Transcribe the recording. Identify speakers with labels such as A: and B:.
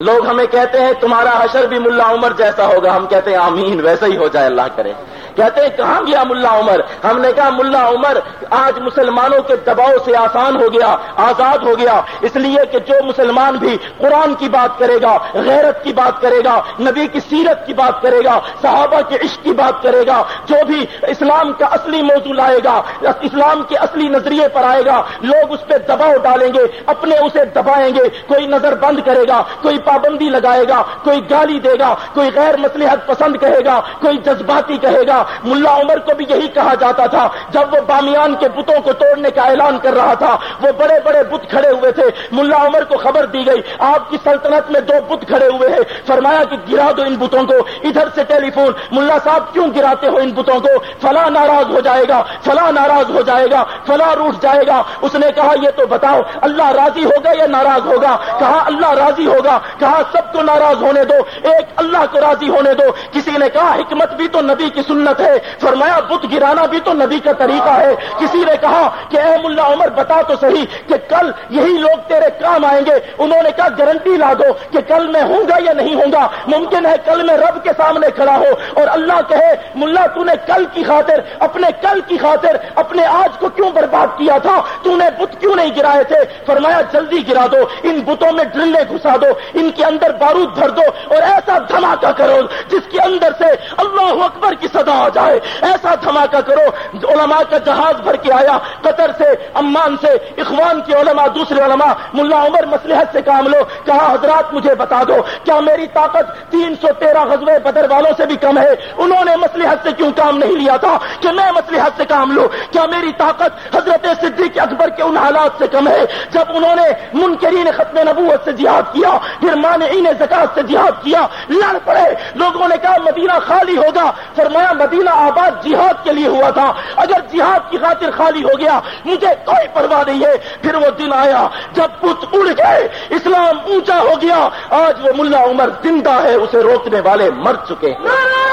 A: لوگ ہمیں کہتے ہیں تمہارا حشر بھی ملا عمر جیسا ہوگا، ہم کہتے ہیں آمین، ویسا ہی ہو جائے، اللہ کرے۔ کہتے ہیں کہاں گیا ملا عمر۔ ہم نے کہا، ملا عمر، آج مسلمانوں کے دباؤ سے آسان ہو گیا، آزاد ہو گیا۔ اس لیے کہ جو مسلمان بھی قرآن کی بات کرے گا، غیرت کی بات کرے گا، نبی کی سیرت کی بات کرے گا، صحابہ کے عشق کی بات کرے گا، جو بھی اسلام کا اصلی موضوع لائے گا، اسلام کے اصلی نظریے پر آئے گا، لوگ اس پہ دباؤ ڈالیں گے، اپنے اسے دبائیں گے۔ کوئی نظر بند کرے گا، کوئی پابندی لگائے گا، کوئی گالی دے گا، کوئی غیر مسلحت پسند کہے گا، کوئی جذباتی کہے گا۔ ملا عمر کو بھی یہی کہا جاتا تھا، جب وہ بامیان کے بتوں کو توڑنے کا اعلان کر رہا تھا، وہ بڑے بڑے بت کھڑے ہوئے تھے۔ ملا عمر کو خبر دی گئی، آپ کی سلطنت میں دو بت کھڑے ہوئے ہیں۔ فرمایا کہ گرا دو ان بتوں کو، ادھر سے ٹیلی فون۔ ملا صاحب، کیوں گراتے ہو ان بتوں کو؟ فلاں ناراض ہو جائے گا، فلاں ناراض ہو جائے گا، فلاں روٹ جائے گا۔ اس نے کہا، یہ تو بتاؤ، اللہ راضی ہوگا یا ناراض ہوگا؟ کہا، اللہ راضی ہوگا۔ کہا، سب کو ناراض ہونے دو، ایک اللہ کو راضی ہونے دو۔ کسی نے کہا، حکمت بھی تو نبی کی سنت ہے۔ فرمایا، بت گرانا بھی تو نبی کا طریقہ ہے۔ کسی نے کہا کہ اے ملا عمر، بتا تو صحیح کہ کل یہی لوگ تیرے کام آئیں گے۔ انہوں نے کہا، گارنٹی لا دو کہ کل میں ہوں گا یا نہیں ہوں گا۔ ممکن ہے کل میں رب کے سامنے کھڑا ہو اور اللہ کہے، ملا، تو نے کل کی خاطر، اپنے کل کی خاطر، اپنے آج کو کیوں برباد کیا تھا؟ تو نے بت کیوں نہیں گرائے تھے؟ فرمایا، جلدی گرا دو۔ ان بتوں میں ڈرلے گھسا دو۔ ان کے اندر بارود بھر دو اور ایسا دھماکہ کرو جس کے اندر سے اللہ اکبر کی صدا جائے۔ ایسا دھماکہ کرو۔ علماء کا جہاز بھر کے آیا۔ قطر سے امان سے، اخوان کے علماء، دوسرے علماء، ملا عمر مسلحت سے کام لو۔ کہا، حضرات مجھے بتا دو، کیا میری طاقت تین سو تیرہ غزوے بدر والوں سے بھی کم ہے؟ انہوں نے مسلحت سے کیوں کام نہیں لیا تھا کہ میں مسلحت سے کام لوں؟ کیا میری طاقت حضرت صدیق اکبر کے ان حالات سے کم ہے۔ جب انہوں نے منکرین ختم نبوت سے جہاد کیا، پھر مانعین زکات سے جہاد کیا، لڑ پڑے۔ لوگوں نے کہا، مدینہ خالی ہوگا۔ فرمایا، مدینہ آباد جہاد کے لیے ہوا تھا۔ اگر جہاد کی خاطر خالی ہو گیا، مجھے کوئی پرواہ نہیں ہے۔ پھر وہ دن آیا، جب پت اڑ گئے، اسلام اونچا ہو گیا۔ آج وہ ملا عمر زندہ ہے، اسے روکنے والے مر چکے ہیں۔